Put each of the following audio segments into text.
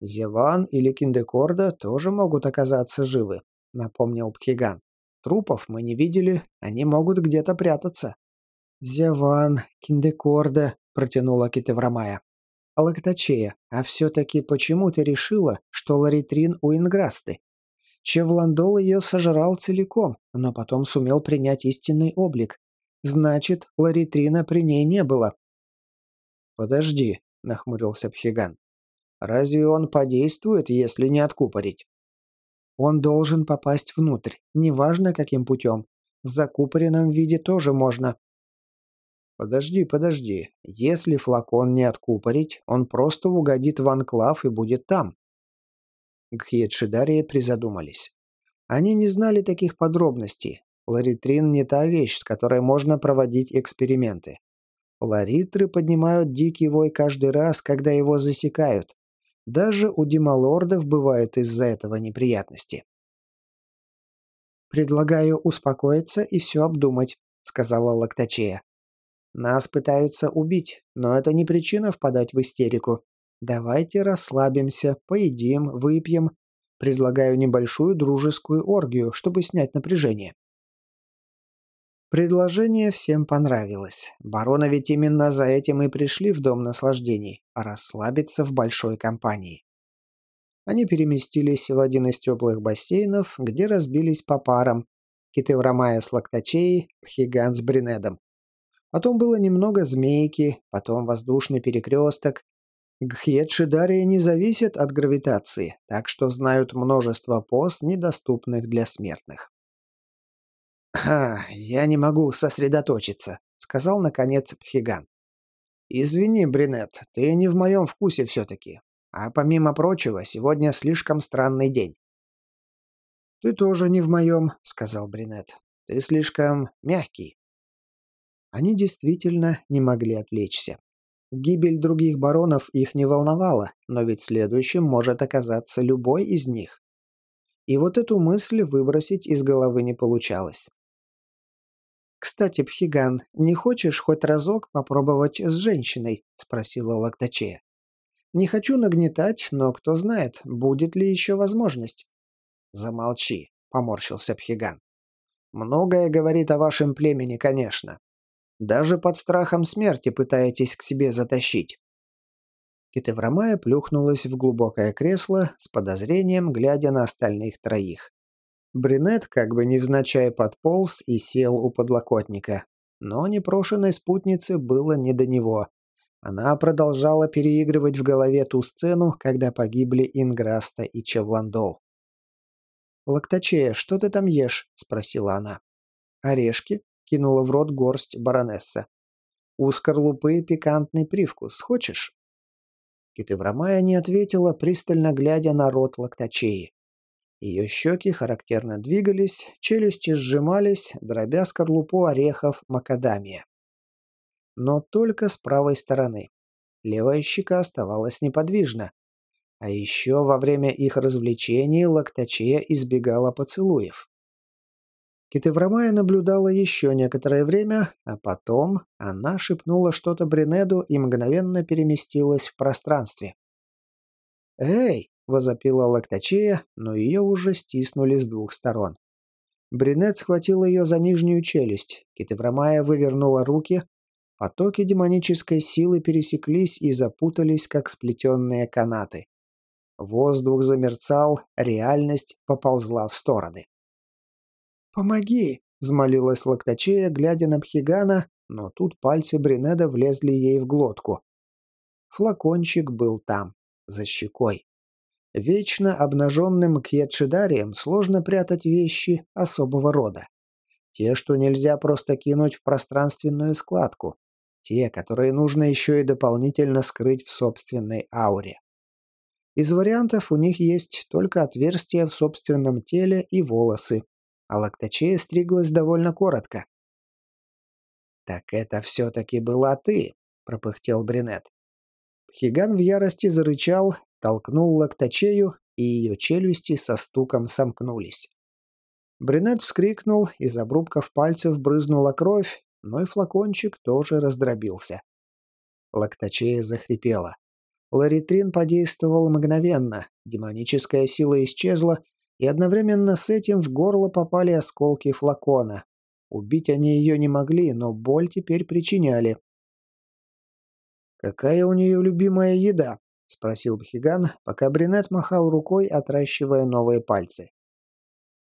Зеван или Киндекорда тоже могут оказаться живы, напомнил Пхиган. Трупов мы не видели, они могут где-то прятаться. Зеван, Киндекорда, протянула Китеврамая. Лактачея, а все-таки почему ты решила, что Ларитрин у Инграсты? Чевландол ее сожрал целиком, но потом сумел принять истинный облик. Значит, Ларитрина при ней не было. «Подожди», — нахмурился Пхиган. «Разве он подействует, если не откупорить?» «Он должен попасть внутрь, неважно каким путем. В закупоренном виде тоже можно». «Подожди, подожди. Если флакон не откупорить, он просто угодит в анклав и будет там. Гхьедшидария призадумались. Они не знали таких подробностей. Ларитрин не та вещь, с которой можно проводить эксперименты. Ларитры поднимают дикий вой каждый раз, когда его засекают. Даже у демалордов бывают из-за этого неприятности. «Предлагаю успокоиться и все обдумать», — сказала Лактачея. «Нас пытаются убить, но это не причина впадать в истерику. Давайте расслабимся, поедим, выпьем. Предлагаю небольшую дружескую оргию, чтобы снять напряжение. Предложение всем понравилось. Барона ведь именно за этим и пришли в Дом наслаждений – расслабиться в большой компании. Они переместились в один из теплых бассейнов, где разбились по парам. Китеврамая с Лактачеей, Хиган с Бринедом. Потом было немного змейки, потом воздушный перекресток, Гхьедшидария не зависят от гравитации, так что знают множество поз, недоступных для смертных. «Ха, я не могу сосредоточиться», — сказал, наконец, Пхиган. «Извини, Бринет, ты не в моем вкусе все-таки. А помимо прочего, сегодня слишком странный день». «Ты тоже не в моем», — сказал Бринет. «Ты слишком мягкий». Они действительно не могли отвлечься. Гибель других баронов их не волновала, но ведь следующим может оказаться любой из них. И вот эту мысль выбросить из головы не получалось. «Кстати, Пхиган, не хочешь хоть разок попробовать с женщиной?» – спросила Лактачея. «Не хочу нагнетать, но кто знает, будет ли еще возможность». «Замолчи», – поморщился Пхиган. «Многое говорит о вашем племени, конечно. Даже под страхом смерти пытаетесь к себе затащить». Китеврамая плюхнулась в глубокое кресло с подозрением, глядя на остальных троих. Брюнет как бы невзначай подполз и сел у подлокотника. Но непрошенной спутнице было не до него. Она продолжала переигрывать в голове ту сцену, когда погибли Инграста и Чевландол. «Лактачея, что ты там ешь?» – спросила она. «Орешки?» кинула в рот горсть баронесса. «У скорлупы пикантный привкус. Хочешь?» Китыврамая не ответила, пристально глядя на рот лактачеи. Ее щеки характерно двигались, челюсти сжимались, дробя скорлупу орехов макадамия. Но только с правой стороны. Левая щека оставалась неподвижна. А еще во время их развлечений лактачея избегала поцелуев. Китеврамая наблюдала еще некоторое время, а потом она шепнула что-то Бринеду и мгновенно переместилась в пространстве. «Эй!» – возопила Лактачея, но ее уже стиснули с двух сторон. Бринет схватил ее за нижнюю челюсть, Китеврамая вывернула руки, потоки демонической силы пересеклись и запутались, как сплетенные канаты. Воздух замерцал, реальность поползла в стороны. «Помоги!» – взмолилась Лактачея, глядя на Пхигана, но тут пальцы Бринеда влезли ей в глотку. Флакончик был там, за щекой. Вечно обнаженным кьетшидарием сложно прятать вещи особого рода. Те, что нельзя просто кинуть в пространственную складку. Те, которые нужно еще и дополнительно скрыть в собственной ауре. Из вариантов у них есть только отверстия в собственном теле и волосы, а лактачея стриглась довольно коротко. «Так это все-таки была ты», — пропыхтел Бринет. Хиган в ярости зарычал, толкнул лактачею, и ее челюсти со стуком сомкнулись. Бринет вскрикнул, из обрубков пальцев брызнула кровь, но и флакончик тоже раздробился. Лактачея захрипела. Ларитрин подействовал мгновенно, демоническая сила исчезла, и одновременно с этим в горло попали осколки флакона. Убить они ее не могли, но боль теперь причиняли. «Какая у нее любимая еда?» — спросил Бхиган, пока Бринет махал рукой, отращивая новые пальцы.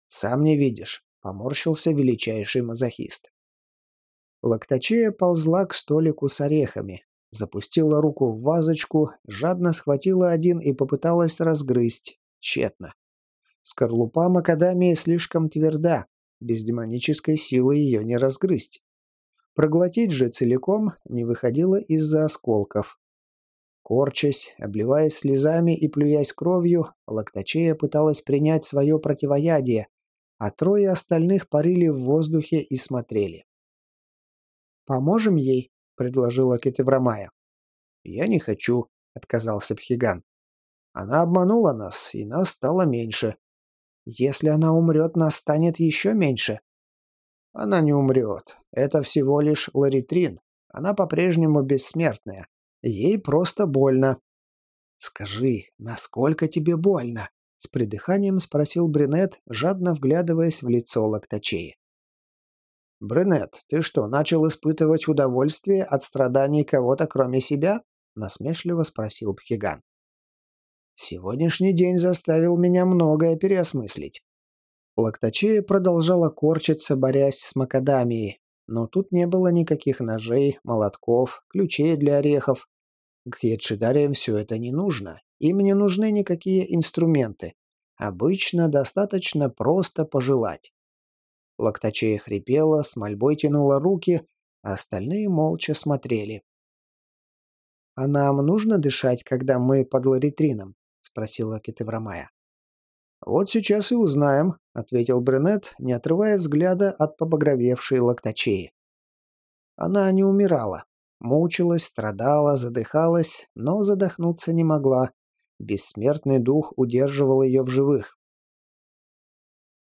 «Сам не видишь», — поморщился величайший мазохист. Лактачея ползла к столику с орехами, запустила руку в вазочку, жадно схватила один и попыталась разгрызть. Тщетно. Скорлупа макадамии слишком тверда, без демонической силы ее не разгрызть. Проглотить же целиком не выходило из-за осколков. Корчась, обливаясь слезами и плюясь кровью, Лактачея пыталась принять свое противоядие, а трое остальных парили в воздухе и смотрели. «Поможем ей?» — предложила Кетеврамая. «Я не хочу», — отказался Пхиган. «Она обманула нас, и нас стало меньше. Если она умрет, нас станет еще меньше». «Она не умрет. Это всего лишь ларитрин. Она по-прежнему бессмертная. Ей просто больно». «Скажи, насколько тебе больно?» — с придыханием спросил Брюнет, жадно вглядываясь в лицо Лактачеи. «Брюнет, ты что, начал испытывать удовольствие от страданий кого-то кроме себя?» — насмешливо спросил Пхиган. «Сегодняшний день заставил меня многое переосмыслить». Лактачея продолжала корчиться, борясь с макадамией, но тут не было никаких ножей, молотков, ключей для орехов. Гхьедшидариям все это не нужно, им не нужны никакие инструменты. Обычно достаточно просто пожелать. Лактачея хрипела, с мольбой тянула руки, а остальные молча смотрели. «А нам нужно дышать, когда мы под ларитрином?» — спросила Китеврамая. «Вот сейчас и узнаем», — ответил Брюнет, не отрывая взгляда от побагровевшей лактачеи. Она не умирала. Мучилась, страдала, задыхалась, но задохнуться не могла. Бессмертный дух удерживал ее в живых.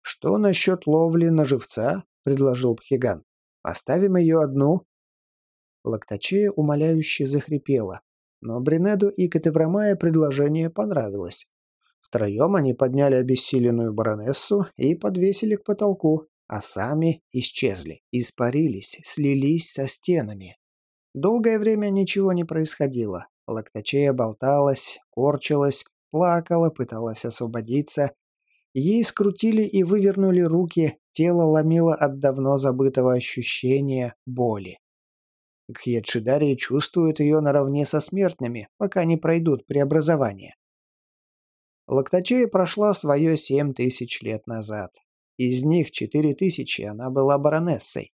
«Что насчет ловли на живца?» — предложил Пхиган. «Оставим ее одну?» Лактачея умоляюще захрипела, но Бринеду и Катеврамая предложение понравилось. Втроем они подняли обессиленную баронессу и подвесили к потолку, а сами исчезли, испарились, слились со стенами. Долгое время ничего не происходило. Лактачея болталась, корчилась, плакала, пыталась освободиться, Ей скрутили и вывернули руки, тело ломило от давно забытого ощущения боли. Кхьедшидария чувствует ее наравне со смертными, пока не пройдут преобразование. Лактачея прошла свое семь тысяч лет назад. Из них четыре тысячи она была баронессой.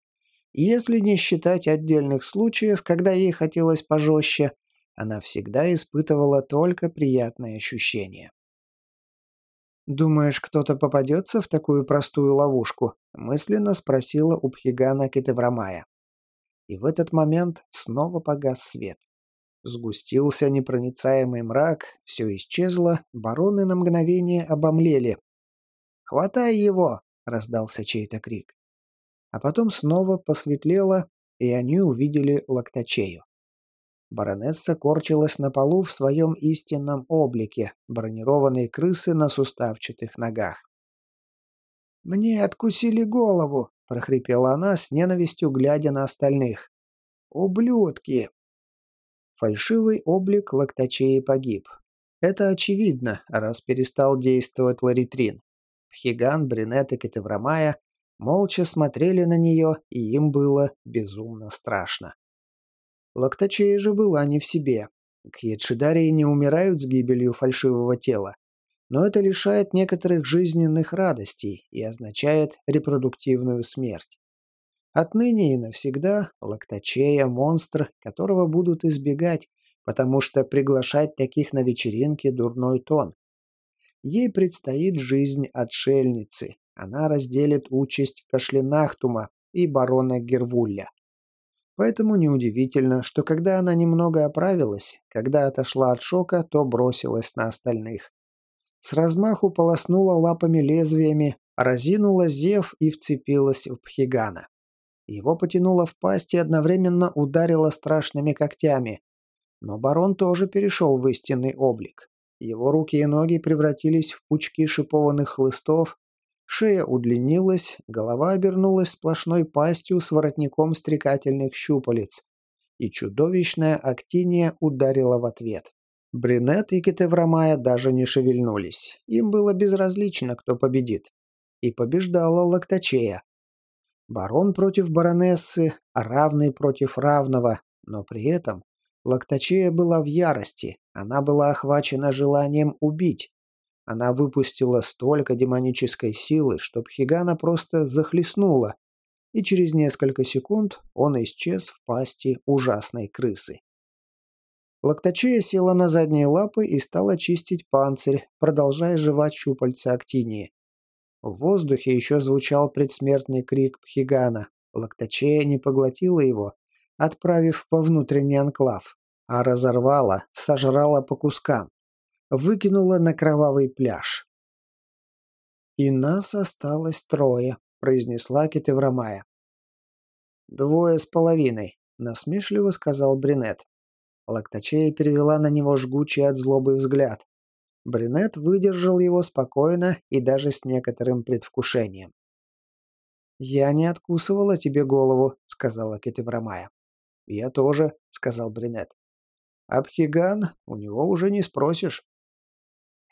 Если не считать отдельных случаев, когда ей хотелось пожестче, она всегда испытывала только приятные ощущения. «Думаешь, кто-то попадется в такую простую ловушку?» – мысленно спросила у Пхигана Кетеврамая. И в этот момент снова погас свет. Сгустился непроницаемый мрак, все исчезло, бароны на мгновение обомлели. «Хватай его!» – раздался чей-то крик. А потом снова посветлело, и они увидели лактачею. Баронесса корчилась на полу в своем истинном облике, бронированной крысы на суставчатых ногах. «Мне откусили голову!» — прохрипела она с ненавистью, глядя на остальных. «Ублюдки!» Фальшивый облик лактачеи погиб. Это очевидно, раз перестал действовать ларитрин. Хиган, Бринет и Кетеврамая молча смотрели на нее, и им было безумно страшно. Лактачея же была не в себе. Кьедшидарии не умирают с гибелью фальшивого тела. Но это лишает некоторых жизненных радостей и означает репродуктивную смерть. Отныне и навсегда Лактачея – монстр, которого будут избегать, потому что приглашать таких на вечеринки – дурной тон. Ей предстоит жизнь отшельницы. Она разделит участь Кашлинахтума и барона Гервулля. Поэтому неудивительно, что когда она немного оправилась, когда отошла от шока, то бросилась на остальных. С размаху полоснула лапами лезвиями, разинула зев и вцепилась в Пхигана. Его потянуло в пасть и одновременно ударило страшными когтями. Но барон тоже перешел в истинный облик. Его руки и ноги превратились в пучки шипованных хлыстов, шея удлинилась, голова обернулась сплошной пастью с воротником стрекательных щупалец, и чудовищная актиния ударила в ответ. Бринет и Китеврамая даже не шевельнулись. Им было безразлично, кто победит. И побеждала Лактачея. Барон против баронессы, равный против равного, но при этом Лактачея была в ярости, она была охвачена желанием убить. Она выпустила столько демонической силы, что Пхигана просто захлестнула, и через несколько секунд он исчез в пасти ужасной крысы. Лактачея села на задние лапы и стала чистить панцирь, продолжая жевать щупальца актинии. В воздухе еще звучал предсмертный крик Пхигана. Лактачея не поглотила его, отправив во внутренний анклав, а разорвала, сожрала по кускам, выкинула на кровавый пляж. «И нас осталось трое», — произнесла Китеврамая. «Двое с половиной», — насмешливо сказал Бринет. Лактачея перевела на него жгучий от злобы взгляд. Брюнет выдержал его спокойно и даже с некоторым предвкушением. «Я не откусывала тебе голову», — сказала Кетеврамая. «Я тоже», — сказал Брюнет. «Абхиган, у него уже не спросишь».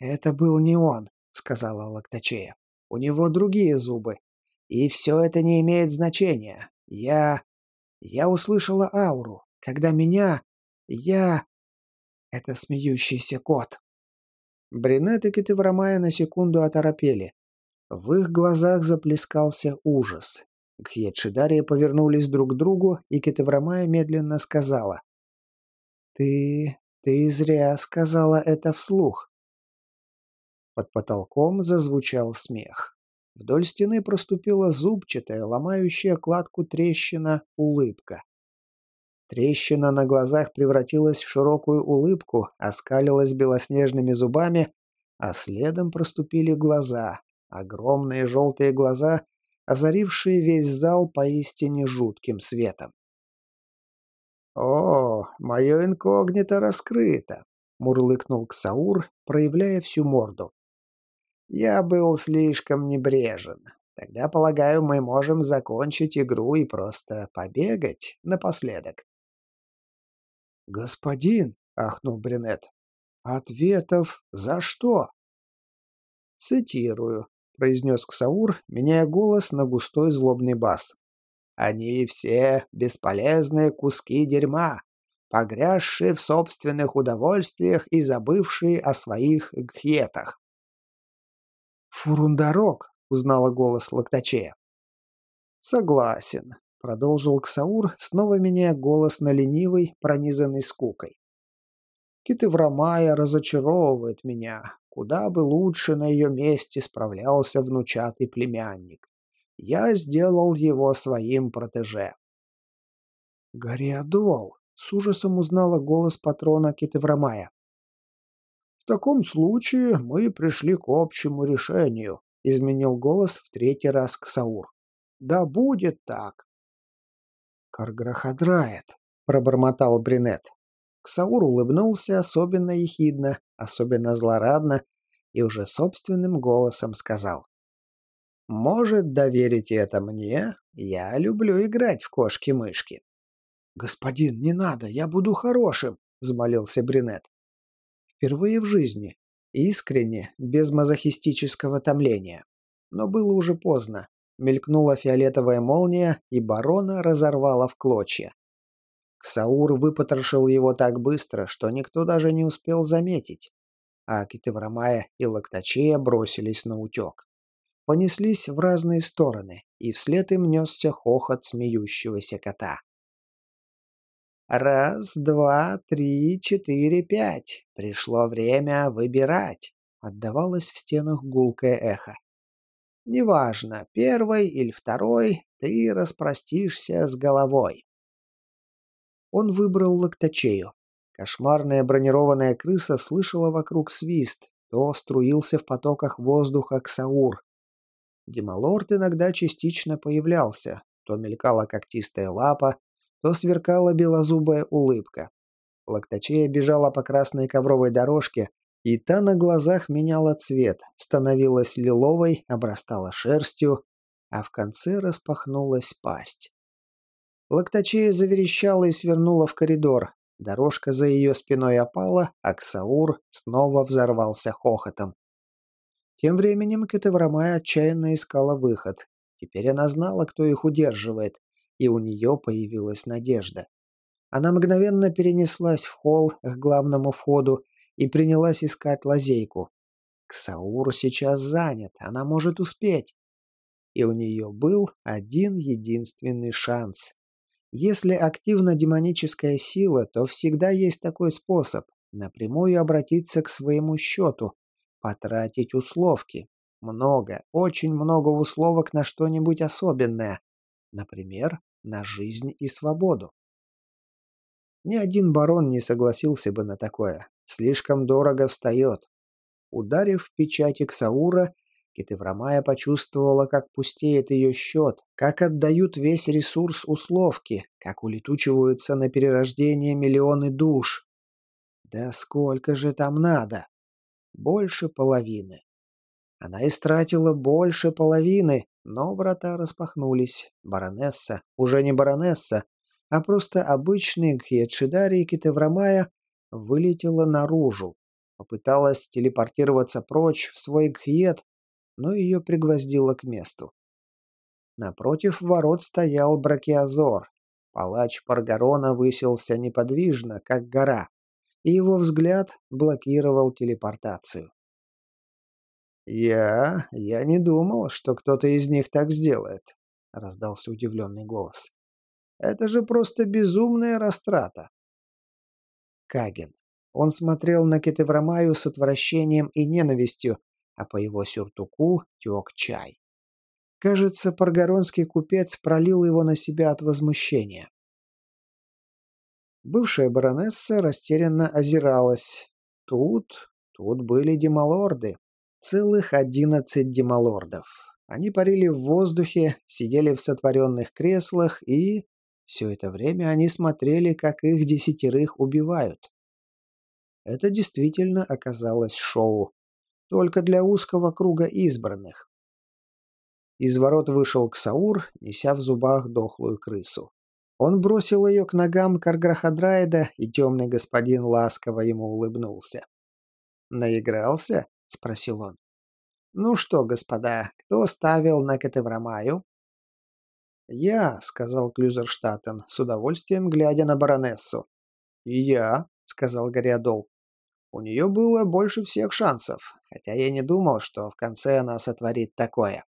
«Это был не он», — сказала Лактачея. «У него другие зубы. И все это не имеет значения. Я... Я услышала ауру, когда меня... Я... Это смеющийся кот. Бринет и Китеврамая на секунду оторопели. В их глазах заплескался ужас. Кхьедшидария повернулись друг к другу, и Китеврамая медленно сказала. «Ты... ты зря сказала это вслух». Под потолком зазвучал смех. Вдоль стены проступила зубчатая, ломающая кладку трещина, улыбка. Трещина на глазах превратилась в широкую улыбку, оскалилась белоснежными зубами, а следом проступили глаза, огромные желтые глаза, озарившие весь зал поистине жутким светом. «О, мое инкогнито раскрыто!» — мурлыкнул Ксаур, проявляя всю морду. «Я был слишком небрежен. Тогда, полагаю, мы можем закончить игру и просто побегать напоследок». «Господин!» — ахнул Брюнет. «Ответов за что?» «Цитирую», — произнес Ксаур, меняя голос на густой злобный бас. «Они все бесполезные куски дерьма, погрязшие в собственных удовольствиях и забывшие о своих гхетах». «Фурундарок», — узнала голос Лактачея. «Согласен», Продолжил Ксаур, снова меняя голос на ленивый, пронизанный скукой. Китыврамая разочаровывает меня. Куда бы лучше на ее месте справлялся внучатый племянник. Я сделал его своим протеже. «Гориадол!» — с ужасом узнала голос патрона Китыврамая. «В таком случае мы пришли к общему решению», — изменил голос в третий раз Ксаур. «Да будет так. «Карграхадрает», — пробормотал Бринет. Ксаур улыбнулся особенно ехидно, особенно злорадно и уже собственным голосом сказал. «Может, доверить это мне? Я люблю играть в кошки-мышки». «Господин, не надо, я буду хорошим», — взмолился Бринет. Впервые в жизни. Искренне, без мазохистического томления. Но было уже поздно. Мелькнула фиолетовая молния, и барона разорвала в клочья. Ксаур выпотрошил его так быстро, что никто даже не успел заметить. А Китеврамая и Лактачея бросились на утек. Понеслись в разные стороны, и вслед им несся хохот смеющегося кота. «Раз, два, три, четыре, пять. Пришло время выбирать», — отдавалось в стенах гулкое эхо. Неважно, первой или второй, ты распростишься с головой. Он выбрал лактачею. Кошмарная бронированная крыса слышала вокруг свист, то струился в потоках воздуха Ксаур. Демалорд иногда частично появлялся, то мелькала когтистая лапа, то сверкала белозубая улыбка. Лактачея бежала по красной ковровой дорожке, и та на глазах меняла цвет, становилась лиловой, обрастала шерстью, а в конце распахнулась пасть. Лактачея заверещала и свернула в коридор. Дорожка за ее спиной опала, а Ксаур снова взорвался хохотом. Тем временем Кетеврамая отчаянно искала выход. Теперь она знала, кто их удерживает, и у нее появилась надежда. Она мгновенно перенеслась в холл к главному входу и принялась искать лазейку. Ксаур сейчас занят, она может успеть. И у нее был один единственный шанс. Если активна демоническая сила, то всегда есть такой способ – напрямую обратиться к своему счету, потратить условки. Много, очень много условок на что-нибудь особенное. Например, на жизнь и свободу. Ни один барон не согласился бы на такое. Слишком дорого встает. Ударив в печати Ксаура, Китеврамая почувствовала, как пустеет ее счет, как отдают весь ресурс условки, как улетучиваются на перерождение миллионы душ. Да сколько же там надо? Больше половины. Она истратила больше половины, но врата распахнулись. Баронесса, уже не баронесса, а просто обычный Гхьедшидари Китеврамая вылетела наружу. Попыталась телепортироваться прочь в свой Гхьед, но ее пригвоздило к месту. Напротив ворот стоял Бракиазор. Палач Паргарона высился неподвижно, как гора, и его взгляд блокировал телепортацию. «Я... я не думал, что кто-то из них так сделает», — раздался удивленный голос. Это же просто безумная растрата. Каген. Он смотрел на Кетеврамаю с отвращением и ненавистью, а по его сюртуку тек чай. Кажется, паргоронский купец пролил его на себя от возмущения. Бывшая баронесса растерянно озиралась. Тут, тут были демалорды. Целых одиннадцать демалордов. Они парили в воздухе, сидели в сотворенных креслах и все это время они смотрели, как их десятерых убивают. Это действительно оказалось шоу. Только для узкого круга избранных. Из ворот вышел Ксаур, неся в зубах дохлую крысу. Он бросил ее к ногам Карграхадраида, и темный господин ласково ему улыбнулся. «Наигрался?» — спросил он. «Ну что, господа, кто ставил на Катеврамаю?» «Я», — сказал Клюзерштаттен, с удовольствием глядя на баронессу. «И я», — сказал Гориадол. «У нее было больше всех шансов, хотя я не думал, что в конце она сотворит такое».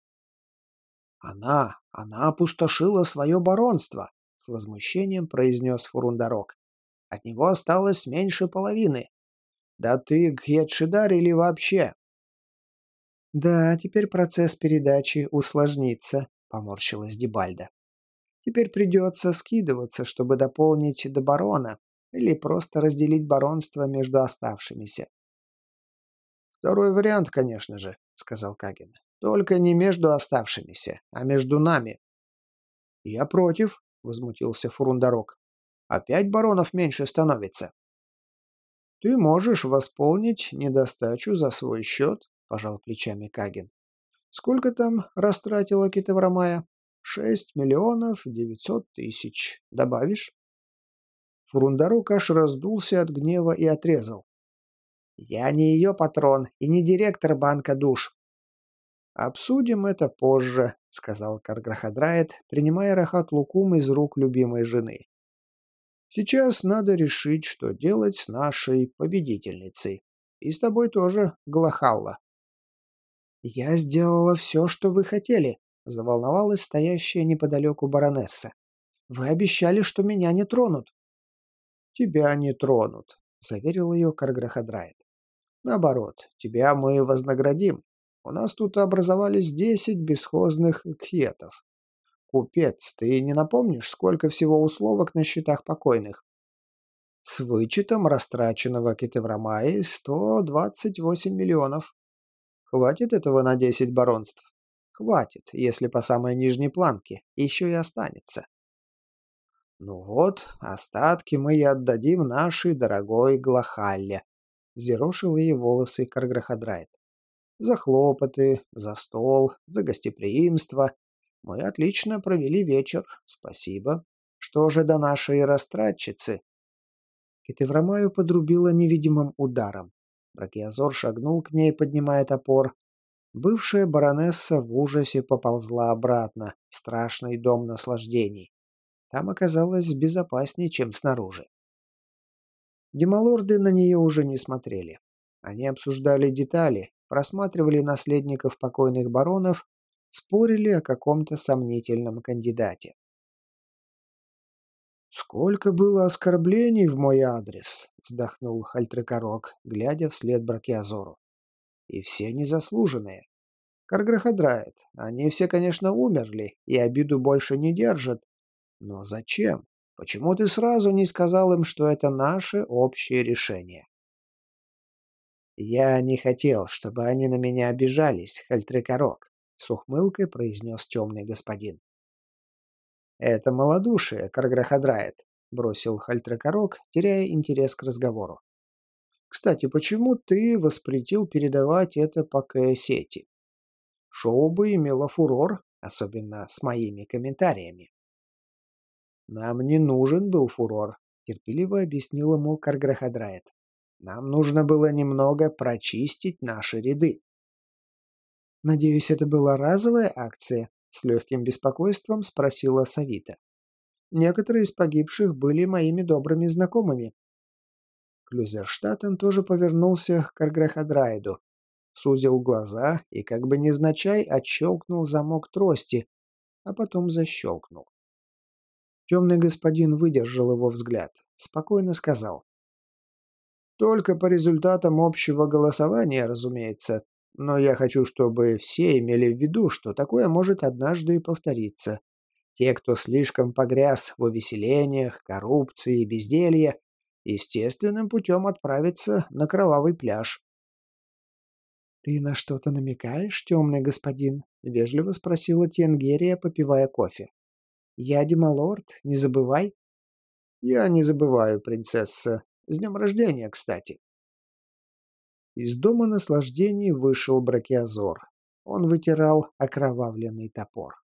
«Она, она опустошила свое баронство», — с возмущением произнес Фурундарок. «От него осталось меньше половины. Да ты Гьетшидар или вообще?» «Да, теперь процесс передачи усложнится», поморщилась Дебальда. Теперь придется скидываться, чтобы дополнить до барона, или просто разделить баронство между оставшимися. «Второй вариант, конечно же», — сказал Каген. «Только не между оставшимися, а между нами». «Я против», — возмутился Фурундарок. «Опять баронов меньше становится». «Ты можешь восполнить недостачу за свой счет», — пожал плечами Каген. Сколько там растратила Китаврамая? Шесть миллионов девятьсот тысяч. Добавишь? Фурундарук аж раздулся от гнева и отрезал. «Я не ее патрон и не директор банка душ». «Обсудим это позже», — сказал Карграхадрает, принимая Рахат Лукум из рук любимой жены. «Сейчас надо решить, что делать с нашей победительницей. И с тобой тоже, Глахалла». «Я сделала все, что вы хотели», — заволновалась стоящая неподалеку баронесса. «Вы обещали, что меня не тронут». «Тебя не тронут», — заверил ее Карграхадрайт. «Наоборот, тебя мы вознаградим. У нас тут образовались десять бесхозных кхетов. Купец, ты не напомнишь, сколько всего условок на счетах покойных?» «С вычетом растраченного Китеврамаи восемь миллионов», Хватит этого на 10 баронств? Хватит, если по самой нижней планке, еще и останется. Ну вот, остатки мы и отдадим нашей дорогой Глахалле. Зерошил ей волосы Карграхадрайт. За хлопоты, за стол, за гостеприимство. Мы отлично провели вечер. Спасибо. Что же до нашей растратчицы? Китеврамаю подрубила невидимым ударом. Бракиазор шагнул к ней, поднимая топор. Бывшая баронесса в ужасе поползла обратно, страшный дом наслаждений. Там оказалось безопаснее, чем снаружи. Демалорды на нее уже не смотрели. Они обсуждали детали, просматривали наследников покойных баронов, спорили о каком-то сомнительном кандидате. «Сколько было оскорблений в мой адрес!» — вздохнул Хальтрекорок, глядя вслед Бракиазору. «И все незаслуженные. Карграхадрает, они все, конечно, умерли и обиду больше не держат. Но зачем? Почему ты сразу не сказал им, что это наше общее решение?» «Я не хотел, чтобы они на меня обижались, Хальтрекорок», — с ухмылкой произнес темный господин. «Это малодушие, Карграхадрает», — бросил Хальтракорок, теряя интерес к разговору. «Кстати, почему ты воспретил передавать это по сети? Шоу бы имело фурор, особенно с моими комментариями». «Нам не нужен был фурор», — терпеливо объяснил ему Карграхадрает. «Нам нужно было немного прочистить наши ряды». «Надеюсь, это была разовая акция?» С легким беспокойством спросила Савита. Некоторые из погибших были моими добрыми знакомыми. Клюзерштаттен тоже повернулся к Карграхадрайду, сузил глаза и как бы невзначай отщелкнул замок трости, а потом защелкнул. Темный господин выдержал его взгляд, спокойно сказал. «Только по результатам общего голосования, разумеется. Но я хочу, чтобы все имели в виду, что такое может однажды и повториться. Те, кто слишком погряз в увеселениях, коррупции и безделье, естественным путем отправятся на кровавый пляж. «Ты на что-то намекаешь, темный господин?» — вежливо спросила Тенгерия, попивая кофе. «Я Демалорд, не забывай». «Я не забываю, принцесса. С днем рождения, кстати». Из дома наслаждений вышел Бракиазор. Он вытирал окровавленный топор.